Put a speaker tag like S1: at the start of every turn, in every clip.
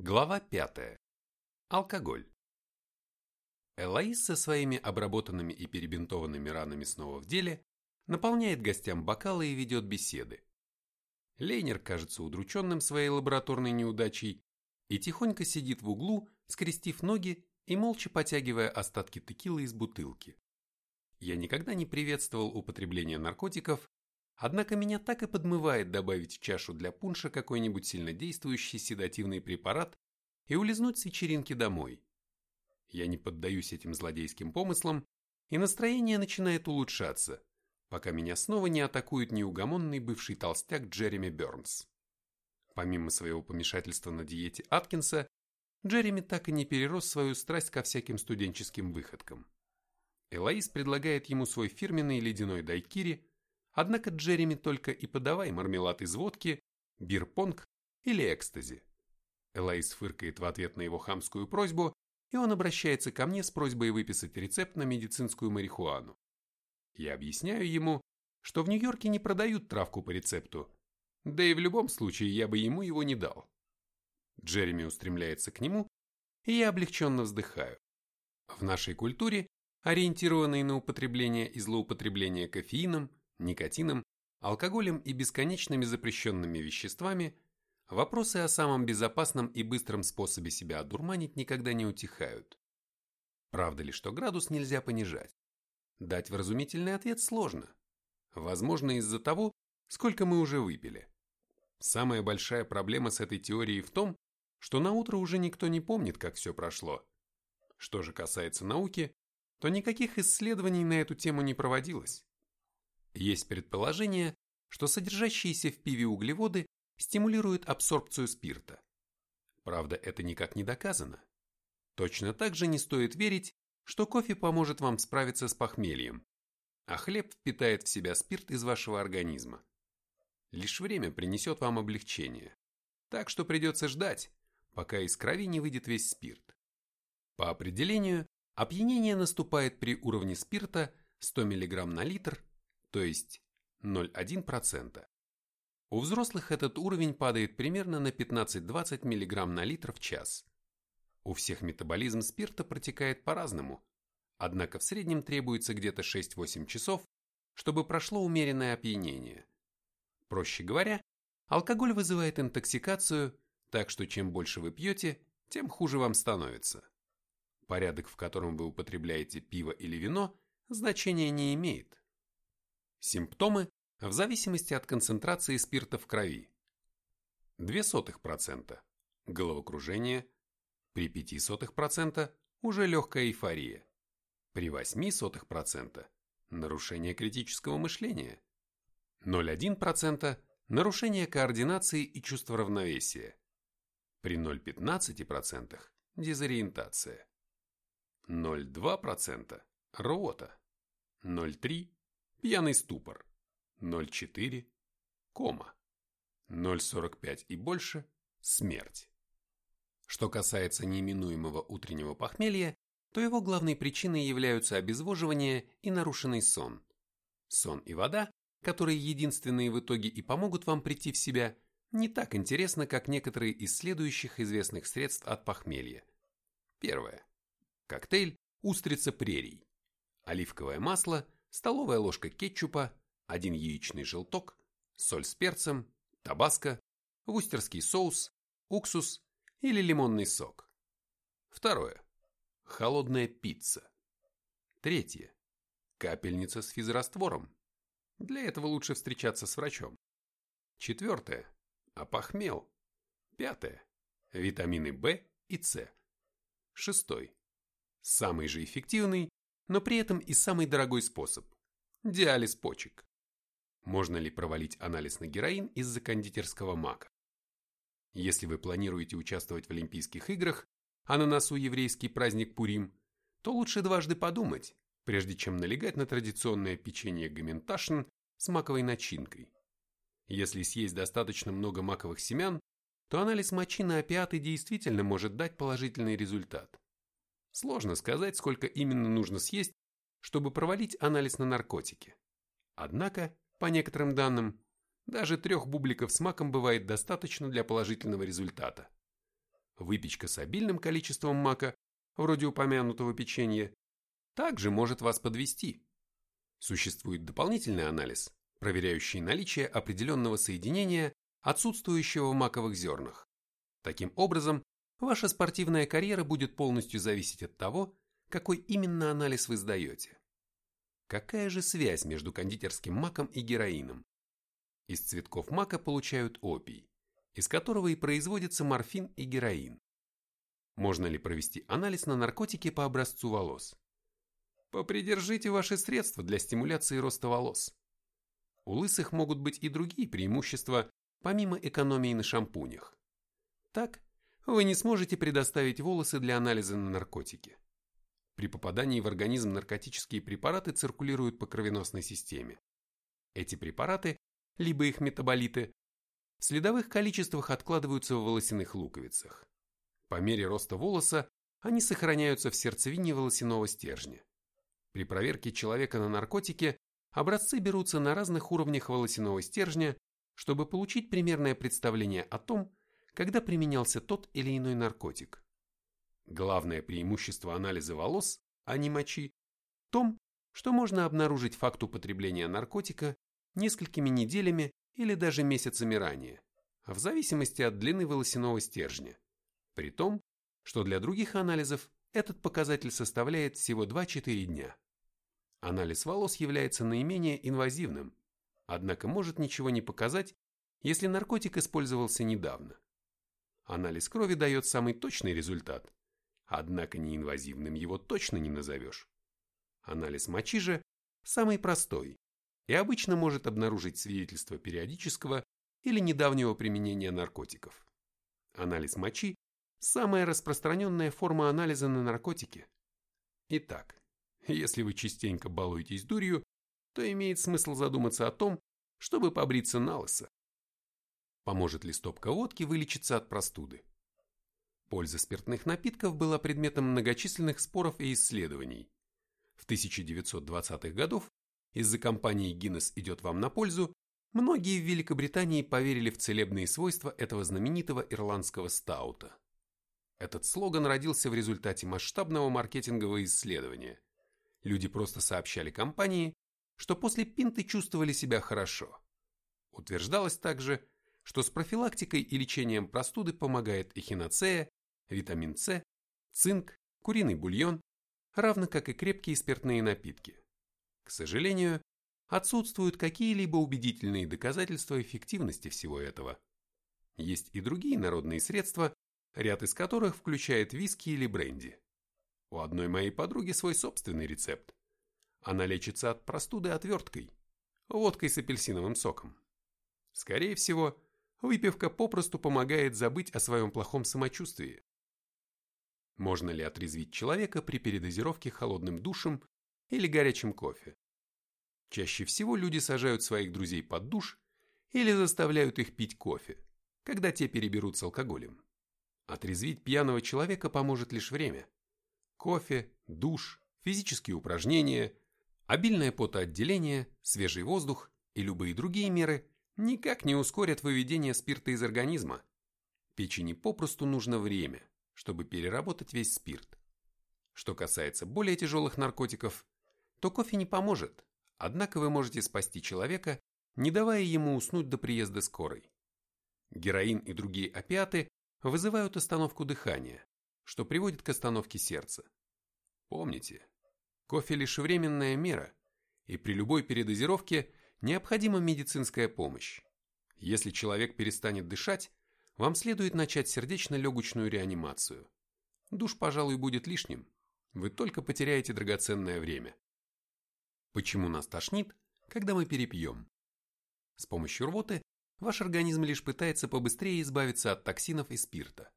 S1: Глава 5. Алкоголь. Элоиз со своими обработанными и перебинтованными ранами снова в деле, наполняет гостям бокалы и ведет беседы. Лейнер кажется удрученным своей лабораторной неудачей и тихонько сидит в углу, скрестив ноги и молча потягивая остатки текилы из бутылки. Я никогда не приветствовал употребление наркотиков, однако меня так и подмывает добавить в чашу для пунша какой-нибудь сильнодействующий седативный препарат и улизнуть с вечеринки домой. Я не поддаюсь этим злодейским помыслам, и настроение начинает улучшаться, пока меня снова не атакует неугомонный бывший толстяк Джереми Бернс. Помимо своего помешательства на диете Аткинса, Джереми так и не перерос свою страсть ко всяким студенческим выходкам. Элоиз предлагает ему свой фирменный ледяной дайкири, однако Джереми только и подавай мармелад из водки, бирпонг или экстази. Элоиз фыркает в ответ на его хамскую просьбу, и он обращается ко мне с просьбой выписать рецепт на медицинскую марихуану. Я объясняю ему, что в Нью-Йорке не продают травку по рецепту, да и в любом случае я бы ему его не дал. Джереми устремляется к нему, и я облегченно вздыхаю. В нашей культуре, ориентированной на употребление и злоупотребление кофеином, никотином, алкоголем и бесконечными запрещенными веществами, вопросы о самом безопасном и быстром способе себя одурманить никогда не утихают. Правда ли, что градус нельзя понижать? Дать вразумительный ответ сложно. Возможно, из-за того, сколько мы уже выпили. Самая большая проблема с этой теорией в том, что на утро уже никто не помнит, как все прошло. Что же касается науки, то никаких исследований на эту тему не проводилось. Есть предположение, что содержащиеся в пиве углеводы стимулируют абсорбцию спирта. Правда, это никак не доказано. Точно так же не стоит верить, что кофе поможет вам справиться с похмельем, а хлеб впитает в себя спирт из вашего организма. Лишь время принесет вам облегчение. Так что придется ждать, пока из крови не выйдет весь спирт. По определению, опьянение наступает при уровне спирта 100 мг на литр, то есть 0,1%. У взрослых этот уровень падает примерно на 15-20 мг на литр в час. У всех метаболизм спирта протекает по-разному, однако в среднем требуется где-то 6-8 часов, чтобы прошло умеренное опьянение. Проще говоря, алкоголь вызывает интоксикацию так что чем больше вы пьете, тем хуже вам становится. Порядок, в котором вы употребляете пиво или вино, значения не имеет. Симптомы в зависимости от концентрации спирта в крови. 0,02% – головокружение, при 0,05% – уже легкая эйфория, при 0,08% – нарушение критического мышления, 0,1% – нарушение координации и чувства равновесия, при 0,15% дезориентация. 0,2% рвота. 0,3% пьяный ступор. 0,4% кома. 0,45 и больше – смерть. Что касается неименуемого утреннего похмелья, то его главной причиной являются обезвоживание и нарушенный сон. Сон и вода, которые единственные в итоге и помогут вам прийти в себя – не так интересно, как некоторые из следующих известных средств от похмелья. Первое. Коктейль «Устрица прерий». Оливковое масло, столовая ложка кетчупа, один яичный желток, соль с перцем, табаско, вустерский соус, уксус или лимонный сок. Второе. Холодная пицца. Третье. Капельница с физраствором. Для этого лучше встречаться с врачом. Четвертое опохмел. Пятое. Витамины В и С. Шестой. Самый же эффективный, но при этом и самый дорогой способ – диализ почек. Можно ли провалить анализ на героин из-за кондитерского мака? Если вы планируете участвовать в Олимпийских играх, а на носу еврейский праздник Пурим, то лучше дважды подумать, прежде чем налегать на традиционное печенье гаменташн с маковой начинкой. Если съесть достаточно много маковых семян, то анализ мочи на опиаты действительно может дать положительный результат. Сложно сказать, сколько именно нужно съесть, чтобы провалить анализ на наркотики. Однако, по некоторым данным, даже трех бубликов с маком бывает достаточно для положительного результата. выпечка с обильным количеством мака, вроде упомянутого печенья, также может вас подвести. Существует дополнительный анализ, проверяющий наличие определенного соединения, отсутствующего в маковых зернах. Таким образом, ваша спортивная карьера будет полностью зависеть от того, какой именно анализ вы сдаете. Какая же связь между кондитерским маком и героином? Из цветков мака получают опий, из которого и производится морфин и героин. Можно ли провести анализ на наркотики по образцу волос? Попридержите ваши средства для стимуляции роста волос. У лысых могут быть и другие преимущества, помимо экономии на шампунях. Так, вы не сможете предоставить волосы для анализа на наркотики. При попадании в организм наркотические препараты циркулируют по кровеносной системе. Эти препараты, либо их метаболиты, в следовых количествах откладываются в волосяных луковицах. По мере роста волоса они сохраняются в сердцевине волосяного стержня. При проверке человека на наркотики образцы берутся на разных уровнях волосяного стержня, чтобы получить примерное представление о том, когда применялся тот или иной наркотик. Главное преимущество анализа волос, а не мочи, в том, что можно обнаружить факт употребления наркотика несколькими неделями или даже месяцами ранее, в зависимости от длины волосяного стержня. При том, что для других анализов этот показатель составляет всего 2-4 дня. Анализ волос является наименее инвазивным, однако может ничего не показать, если наркотик использовался недавно. Анализ крови дает самый точный результат, однако неинвазивным его точно не назовешь. Анализ мочи же самый простой и обычно может обнаружить свидетельство периодического или недавнего применения наркотиков. Анализ мочи – самая распространенная форма анализа на наркотики. Итак, если вы частенько балуетесь дурью, то имеет смысл задуматься о том, чтобы побриться на лысо. Поможет ли стопка водки вылечиться от простуды? Польза спиртных напитков была предметом многочисленных споров и исследований. В 1920-х годов из-за компании Guinness идет вам на пользу, многие в Великобритании поверили в целебные свойства этого знаменитого ирландского стаута. Этот слоган родился в результате масштабного маркетингового исследования, Люди просто сообщали компании, что после пинты чувствовали себя хорошо. Утверждалось также, что с профилактикой и лечением простуды помогает эхиноцея, витамин С, цинк, куриный бульон, равно как и крепкие спиртные напитки. К сожалению, отсутствуют какие-либо убедительные доказательства эффективности всего этого. Есть и другие народные средства, ряд из которых включает виски или бренди. У одной моей подруги свой собственный рецепт. Она лечится от простуды отверткой, водкой с апельсиновым соком. Скорее всего, выпивка попросту помогает забыть о своем плохом самочувствии. Можно ли отрезвить человека при передозировке холодным душем или горячим кофе? Чаще всего люди сажают своих друзей под душ или заставляют их пить кофе, когда те переберут с алкоголем. Отрезвить пьяного человека поможет лишь время. Кофе, душ, физические упражнения, обильное потоотделение, свежий воздух и любые другие меры никак не ускорят выведение спирта из организма. Печени попросту нужно время, чтобы переработать весь спирт. Что касается более тяжелых наркотиков, то кофе не поможет, однако вы можете спасти человека, не давая ему уснуть до приезда скорой. Героин и другие опиаты вызывают остановку дыхания, что приводит к остановке сердца. Помните, кофе лишь временная мера, и при любой передозировке необходима медицинская помощь. Если человек перестанет дышать, вам следует начать сердечно-легочную реанимацию. Душ, пожалуй, будет лишним. Вы только потеряете драгоценное время. Почему нас тошнит, когда мы перепьем? С помощью рвоты ваш организм лишь пытается побыстрее избавиться от токсинов и спирта.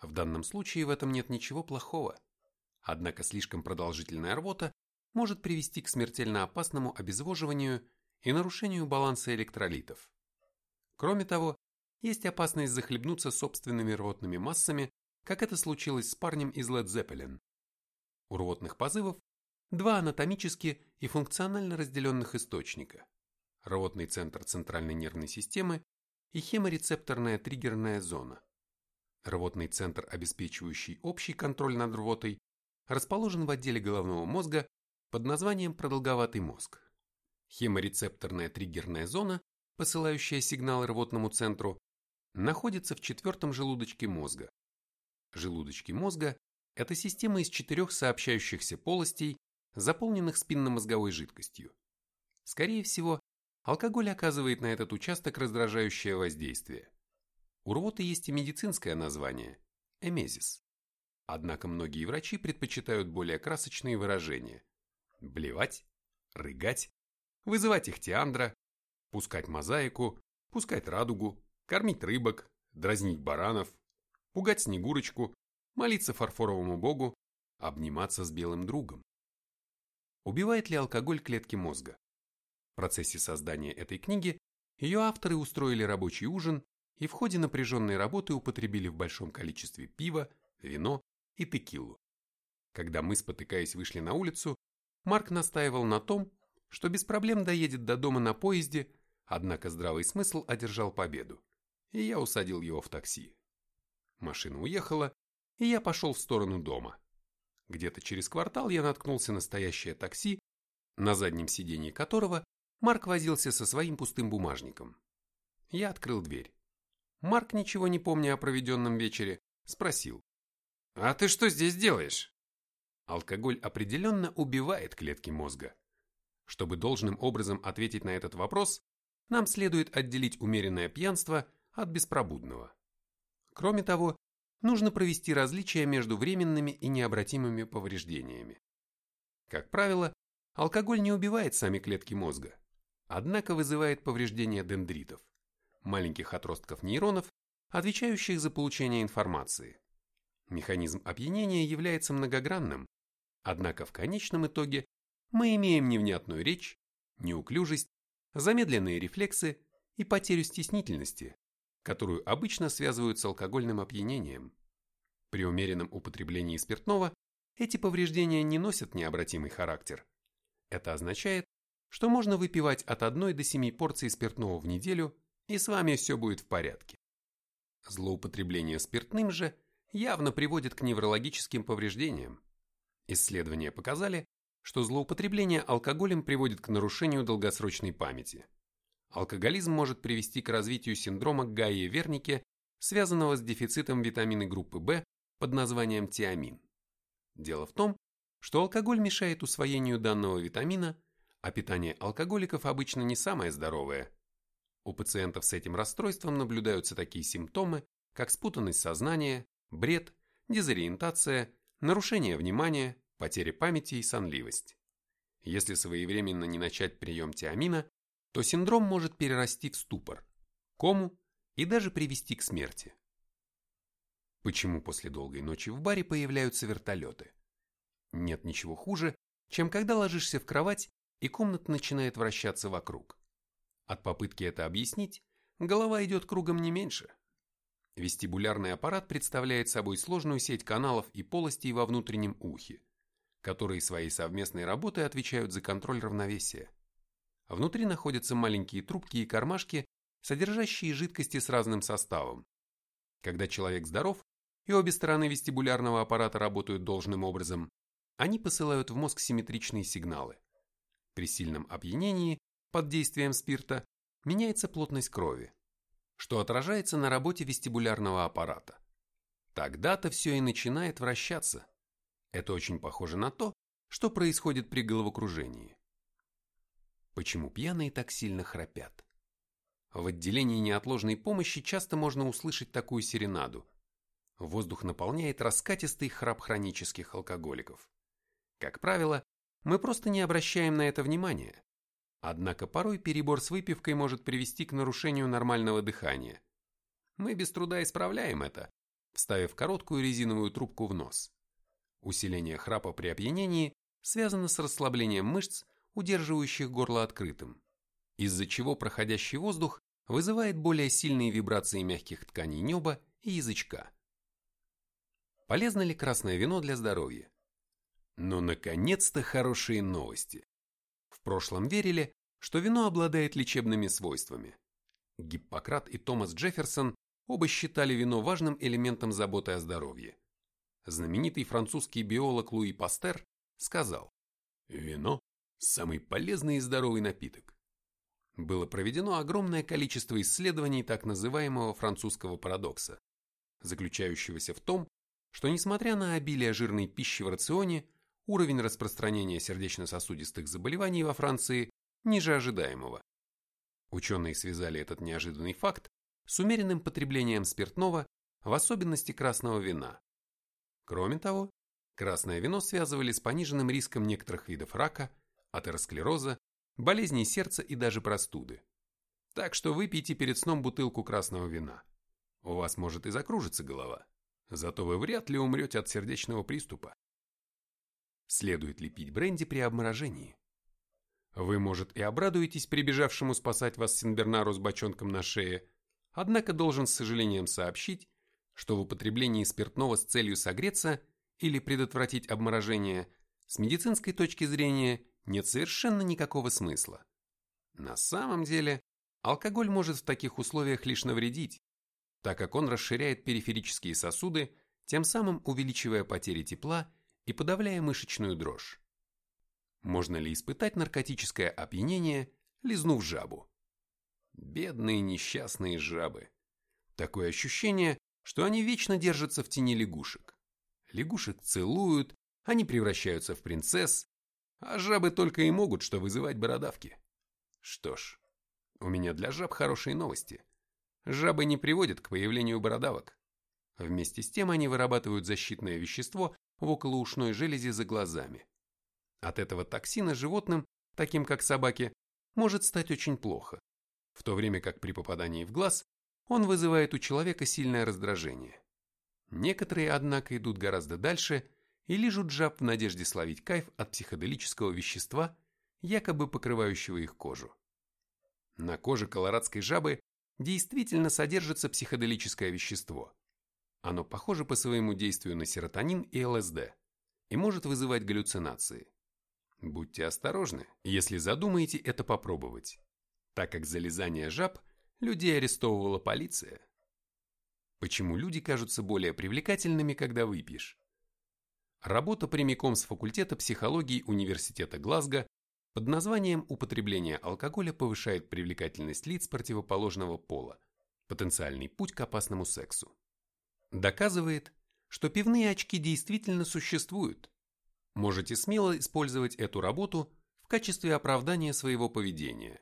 S1: В данном случае в этом нет ничего плохого. Однако слишком продолжительная рвота может привести к смертельно опасному обезвоживанию и нарушению баланса электролитов. Кроме того, есть опасность захлебнуться собственными рвотными массами, как это случилось с парнем из Led Zeppelin. У рвотных позывов два анатомически и функционально разделенных источника – рвотный центр центральной нервной системы и хеморецепторная триггерная зона. Рвотный центр, обеспечивающий общий контроль над рвотой, расположен в отделе головного мозга под названием продолговатый мозг. Хеморецепторная триггерная зона, посылающая сигналы рвотному центру, находится в четвертом желудочке мозга. Желудочки мозга – это система из четырех сообщающихся полостей, заполненных спинномозговой жидкостью. Скорее всего, алкоголь оказывает на этот участок раздражающее воздействие. У рвоты есть и медицинское название – эмезис. Однако многие врачи предпочитают более красочные выражения – блевать, рыгать, вызывать ихтиандра, пускать мозаику, пускать радугу, кормить рыбок, дразнить баранов, пугать снегурочку, молиться фарфоровому богу, обниматься с белым другом. Убивает ли алкоголь клетки мозга? В процессе создания этой книги ее авторы устроили рабочий ужин и в ходе напряженной работы употребили в большом количестве пива, вино и текилу. Когда мы, спотыкаясь, вышли на улицу, Марк настаивал на том, что без проблем доедет до дома на поезде, однако здравый смысл одержал победу, и я усадил его в такси. Машина уехала, и я пошел в сторону дома. Где-то через квартал я наткнулся на настоящее такси, на заднем сиденье которого Марк возился со своим пустым бумажником. Я открыл дверь. Марк, ничего не помня о проведенном вечере, спросил. «А ты что здесь делаешь?» Алкоголь определенно убивает клетки мозга. Чтобы должным образом ответить на этот вопрос, нам следует отделить умеренное пьянство от беспробудного. Кроме того, нужно провести различия между временными и необратимыми повреждениями. Как правило, алкоголь не убивает сами клетки мозга, однако вызывает повреждение дендритов, маленьких отростков нейронов, отвечающих за получение информации. Механизм опьянения является многогранным, однако в конечном итоге мы имеем невнятную речь, неуклюжесть, замедленные рефлексы и потерю стеснительности, которую обычно связывают с алкогольным опьянением. При умеренном употреблении спиртного эти повреждения не носят необратимый характер. Это означает, что можно выпивать от 1 до 7 порций спиртного в неделю, и с вами все будет в порядке. Злоупотребление спиртным же явно приводит к неврологическим повреждениям. Исследования показали, что злоупотребление алкоголем приводит к нарушению долгосрочной памяти. Алкоголизм может привести к развитию синдрома Гайе-Вернике, связанного с дефицитом витамина группы В под названием тиамин. Дело в том, что алкоголь мешает усвоению данного витамина а питание алкоголиков обычно не самое здоровое. У пациентов с этим расстройством наблюдаются такие симптомы, как спутанность сознания, бред, дезориентация, нарушение внимания, потеря памяти и сонливость. Если своевременно не начать прием тиамина, то синдром может перерасти в ступор, кому и даже привести к смерти. Почему после долгой ночи в баре появляются вертолеты? Нет ничего хуже, чем когда ложишься в кровать и комната начинает вращаться вокруг. От попытки это объяснить, голова идет кругом не меньше. Вестибулярный аппарат представляет собой сложную сеть каналов и полостей во внутреннем ухе, которые своей совместной работой отвечают за контроль равновесия. Внутри находятся маленькие трубки и кармашки, содержащие жидкости с разным составом. Когда человек здоров, и обе стороны вестибулярного аппарата работают должным образом, они посылают в мозг симметричные сигналы. При сильном опьянении под действием спирта меняется плотность крови, что отражается на работе вестибулярного аппарата. Тогда-то все и начинает вращаться. Это очень похоже на то, что происходит при головокружении. Почему пьяные так сильно храпят? В отделении неотложной помощи часто можно услышать такую серенаду. Воздух наполняет раскатистый храп хронических алкоголиков. Как правило, мы просто не обращаем на это внимания. Однако порой перебор с выпивкой может привести к нарушению нормального дыхания. Мы без труда исправляем это, вставив короткую резиновую трубку в нос. Усиление храпа при опьянении связано с расслаблением мышц, удерживающих горло открытым, из-за чего проходящий воздух вызывает более сильные вибрации мягких тканей неба и язычка. Полезно ли красное вино для здоровья? Но, наконец-то, хорошие новости. В прошлом верили, что вино обладает лечебными свойствами. Гиппократ и Томас Джефферсон оба считали вино важным элементом заботы о здоровье. Знаменитый французский биолог Луи Пастер сказал, «Вино – самый полезный и здоровый напиток». Было проведено огромное количество исследований так называемого французского парадокса, заключающегося в том, что несмотря на обилие жирной пищи в рационе, уровень распространения сердечно-сосудистых заболеваний во Франции ниже ожидаемого. Ученые связали этот неожиданный факт с умеренным потреблением спиртного, в особенности красного вина. Кроме того, красное вино связывали с пониженным риском некоторых видов рака, атеросклероза, болезней сердца и даже простуды. Так что выпейте перед сном бутылку красного вина. У вас может и закружиться голова, зато вы вряд ли умрете от сердечного приступа. Следует ли пить бренди при обморожении? Вы, может, и обрадуетесь прибежавшему спасать вас Синбернару с бочонком на шее, однако должен с сожалением сообщить, что в употреблении спиртного с целью согреться или предотвратить обморожение с медицинской точки зрения нет совершенно никакого смысла. На самом деле, алкоголь может в таких условиях лишь навредить, так как он расширяет периферические сосуды, тем самым увеличивая потери тепла и подавляя мышечную дрожь. Можно ли испытать наркотическое опьянение, лизнув жабу? Бедные несчастные жабы. Такое ощущение, что они вечно держатся в тени лягушек. Лягушек целуют, они превращаются в принцесс, а жабы только и могут что вызывать бородавки. Что ж, у меня для жаб хорошие новости. Жабы не приводят к появлению бородавок. Вместе с тем они вырабатывают защитное вещество в околоушной железе за глазами. От этого токсина животным, таким как собаки, может стать очень плохо, в то время как при попадании в глаз он вызывает у человека сильное раздражение. Некоторые, однако, идут гораздо дальше и лижут жаб в надежде словить кайф от психоделического вещества, якобы покрывающего их кожу. На коже колорадской жабы действительно содержится психоделическое вещество. Оно похоже по своему действию на серотонин и ЛСД и может вызывать галлюцинации. Будьте осторожны, если задумаете это попробовать, так как залезание жаб людей арестовывала полиция. Почему люди кажутся более привлекательными, когда выпьешь? Работа прямиком с факультета психологии Университета Глазго под названием «Употребление алкоголя повышает привлекательность лиц противоположного пола. Потенциальный путь к опасному сексу». Доказывает, что пивные очки действительно существуют, Можете смело использовать эту работу в качестве оправдания своего поведения.